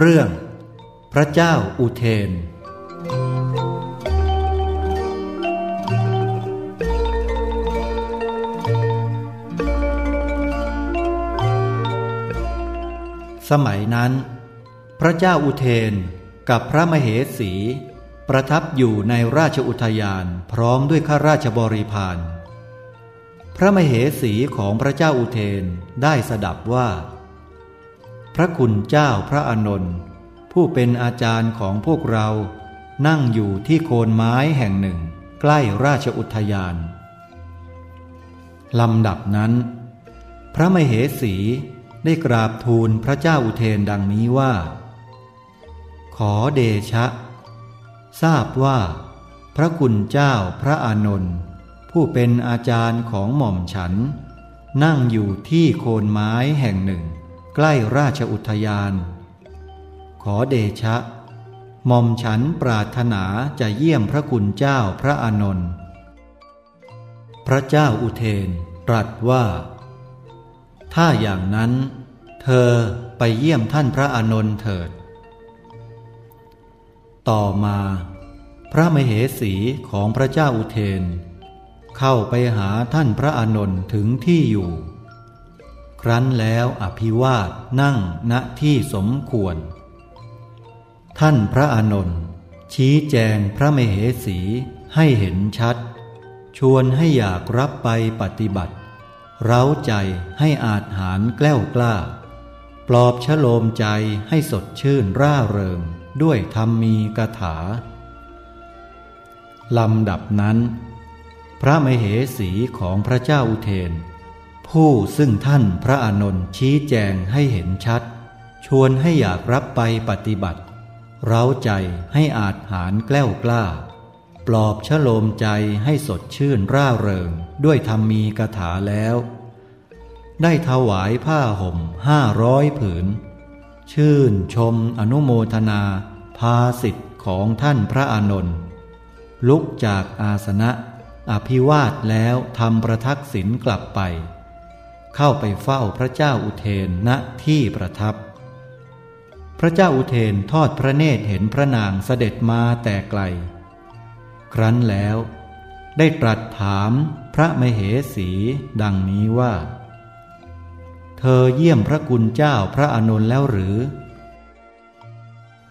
เรื่อง พระเจ้าอุเทน สมัยนั้น พระเจ้าอุเทนกับพระมเหสี ประทับอยู่ในราชอุทยานพร้อมด้วยข้าราชบริพารพระมเหสีของพระเจ้าอุเทนได้สดับว่า พระคุณเจ้าพระอนนท์ผู้เป็นอาจารย์ของพวกเรานั่งอยู่ที่โคนไม้แห่งหนึ่ง ใกล้ราชอุทยานลำดับนั้น พระมเหสีได้กราบทูลพระเจ้าอุเทนดังนี้ว่า ขอเดชะ ทราบว่า พระคุณเจ้าพระอานนท์ผู้เป็นอาจารย์ของหม่อมฉัน นั่งอยู่ที่โคนไม้แห่งหนึ่ง ใกล้ราชอุทยาน ขอเดชะหม่อมฉันปรารถนาจะเยี่ยมพระคุณเจ้าพระอานนท์พระเจ้าอุเทนตรัสว่า ถ้าอย่างนั้น เธอไปเยี่ยมท่านพระอานนท์เถิด ต่อมา พระมเหสีของพระเจ้าอุเทน เข้าไปหาท่านพระอานนท์ถึงที่อยู่ ครั้นแล้วอภิวาสนั่งณที่สมควร ท่านพระอานนท์ชี้แจงพระเมเหสีให้เห็นชัด ชวนให้อยากรับไปปฏิบัติ เร้าใจให้อาจหารแกล้วกล้า ปลอบชโลมใจให้สดชื่นร่าเริงด้วยธรรมมีกถา ลำดับนั้น พระมเหสีของพระเจ้าอุเทน ผู้ซึ่งท่านพระอานนท์ชี้แจงให้เห็นชัด ชวนให้อยากรับไปปฏิบัติ เร้าใจให้อาจหารแกล้วกล้า ปลอบชโลมใจให้สดชื่นร่าเริงด้วยธรรมีกถาแล้ว ได้ถวายผ้าห่มห้าร้อยผืน ชื่นชมอนุโมทนา ภาสิทธิ์ของท่านพระอานนท์ลุกจากอาสนะ อภิวาทแล้วทำประทักษิณกลับไป เข้าไปเฝ้าพระเจ้าอุเทนณที่ประทับ พระเจ้าอุเทนทอดพระเนตรเห็นพระนางเสด็จมาแต่ไกล ครั้นแล้วได้ตรัสถามพระมเหสีดังนี้ว่า เธอเยี่ยมพระกุณเจ้าพระอานนท์แล้วหรือ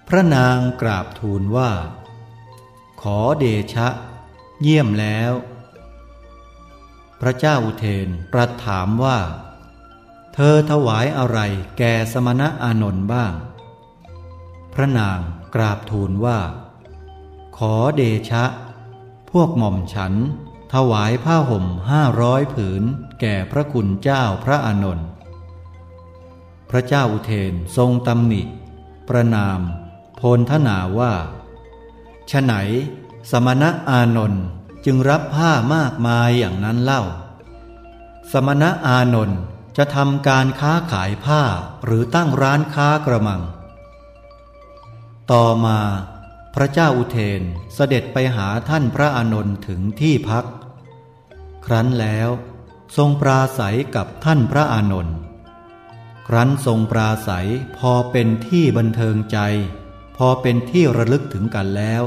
พระนางกราบทูลว่า ขอเดชะ เยี่ยมแล้ว พระเจ้าอุเทนตรัสถามว่า เธอถวายอะไรแก่สมณะอานนท์บ้าง พระนางกราบทูลว่า ขอเดชะ พวกหม่อมฉัน ถวายผ้าห่มห้าร้อยผืน แก่พระคุณเจ้าพระอานนท์พระเจ้าอุเทนทรงตำหนิ ประนาม โพลทนาว่าฉไหน สมณะอานนท์ จึงรับผ้ามากมายอย่างนั้นเล่า สมณะอานนท์จะทำการค้าขายผ้าหรือตั้งร้านค้ากระมัง ต่อมาพระเจ้าอุเทนเสด็จไปหาท่านพระอานนท์ถึงที่พัก ครั้นแล้วทรงปราศัยกับท่านพระอานนท์ครั้นทรงปราศัยพอเป็นที่บันเทิงใจ พอเป็นที่ระลึกถึงกันแล้ว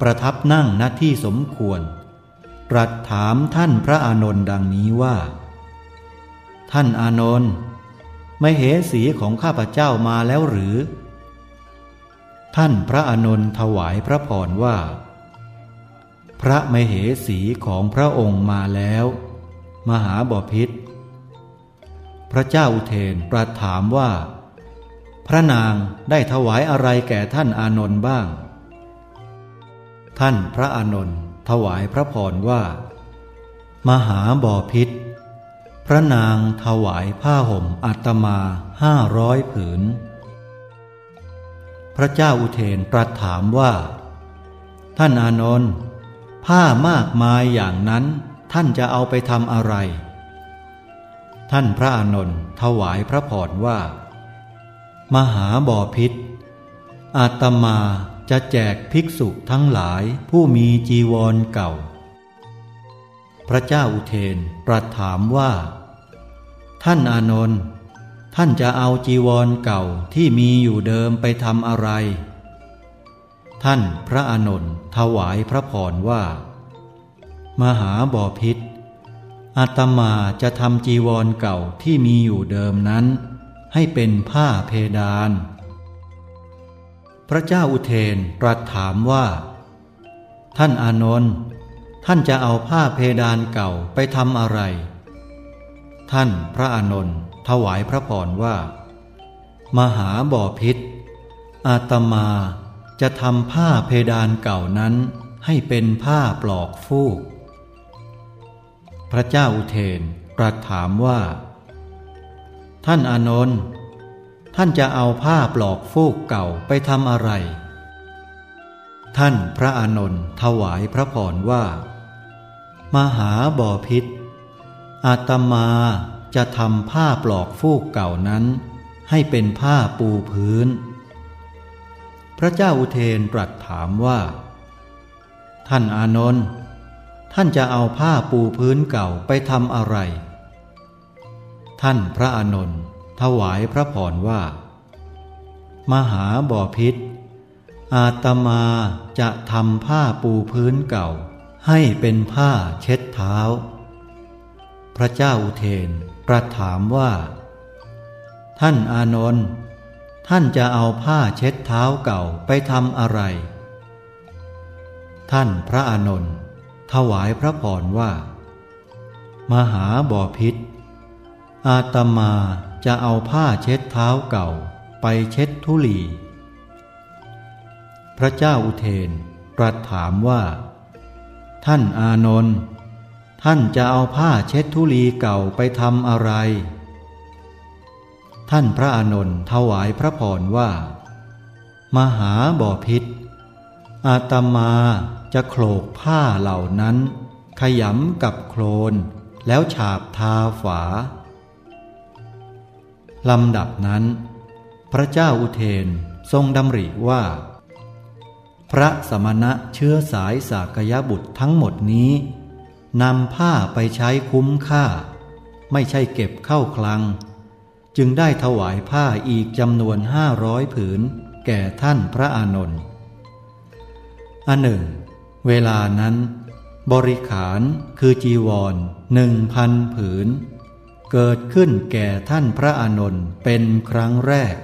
ประทับนั่งณที่สมควร ตรัสถามท่านพระอานนท์ดังนี้ว่า ท่านอานนท์ไม่เหสีของข้าพเจ้ามาแล้วหรือ ท่านพระอานนท์ถวายพระพรว่า พระมเหสีของพระองค์มาแล้ว มหาบพิษพระเจ้าอุเทนตรัสถามว่า พระนางได้ถวายอะไรแก่ท่านอานนท์บ้าง ท่านพระอานนท์ ถวายพระพรว่า มหาบอพิษ พระนางถวายผ้าห่มอัตมาห้าร้อยผืน พระเจ้าอุเทนตรัสถามว่า ท่านอานนท์ผ้ามากมายอย่างนั้นท่านจะเอาไปทำอะไร ท่านพระอานนท์ถวายพระพรว่า มหาบอพิษอาตมา จะแจกภิกษุทั้งหลายผู้มีจีวรเก่า พระเจ้าอุเทนตรัสถามว่า ท่านอานนท์ท่านจะเอาจีวรเก่าที่มีอยู่เดิมไปทำอะไร ท่านพระอานนท์ถวายพระพรว่า มหาบอพิษอาตมาจะทำจีวรเก่าที่มีอยู่เดิมนั้น ให้เป็นผ้าเพดาน พระเจ้าอุเทนตรัสถามว่า ท่านอานนท์ท่านจะเอาผ้าเพดานเก่าไปทำอะไร ท่านพระอานนท์ถวายพระพรว่า มหาบ่อพิษ อาตมาจะทำผ้าเพดานเก่านั้นให้เป็นผ้าปลอกฟูก พระเจ้าอุเทนตรัสถามว่า ท่านอานนท์ ท่านจะเอาผ้าปลอกฟูกเก่าไปทำอะไร ท่านพระอานนท์ถวายพระพรว่า มหาบ่อพิษอาตมาจะทำผ้าปลอกฟูกเก่านั้น ให้เป็นผ้าปูพื้น พระเจ้าอุเทนตรัสถามว่า ท่านอานนท์ท่านจะเอาผ้าปูพื้นเก่าไปทำอะไร ท่านพระอานนท์ ถวายพระพรว่า มหาบ่อพิษ อาตมาจะทำผ้าปูพื้นเก่า ให้เป็นผ้าเช็ดเท้า พระเจ้าอุเทนตรัสถามว่า ท่านอานนท์ท่านจะเอาผ้าเช็ดเท้าเก่าไปทำอะไร ท่านพระอานนท์ถวายพระพรว่า มหาบ่อพิษ อาตมา จะเอาผ้าเช็ดเท้าเก่าไปเช็ดทุลี พระเจ้าอุเทนตรัสถามว่า ท่านอานนท์ท่านจะเอาผ้าเช็ดทุลีเก่าไปทำอะไร ท่านพระอานนท์ถวายพระพรว่า มหาบ่อพิษ อาตมาจะโขลกผ้าเหล่านั้น ขยำกับโคลนแล้วฉาบทาฝา ลำดับนั้น พระเจ้าอุเทนทรงดำริว่า พระสมณะเชื้อสายสากยบุตรทั้งหมดนี้นำผ้าไปใช้คุ้มค่า ไม่ใช่เก็บเข้าคลัง จึงได้ถวายผ้าอีกจำนวนห้าร้อยผืน แก่ท่านพระอานนท์อันหนึ่ง เวลานั้น บริขารคือจีวรหนึ่งพันผืน เกิดขึ้นแก่ท่านพระอานนท์เป็นครั้งแรก